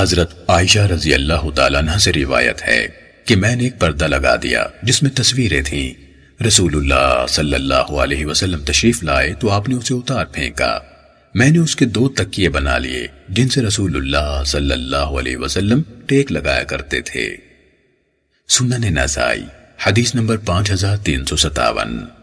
حضرت عائشہ رضی اللہ تعالیٰ عنہ سے روایت ہے کہ میں نے ایک پردہ لگا دیا جس میں تصویریں تھیں۔ رسول اللہ صلی اللہ علیہ وسلم تشریف لائے تو آپ نے اسے اتار پھینکا۔ میں نے اس کے دو تکیے بنا لیے جن سے رسول اللہ صلی اللہ علیہ وسلم ٹیک لگایا کرتے تھے۔ سنن نسائی، حدیث نمبر پانچ ہزار تین سو ستاون۔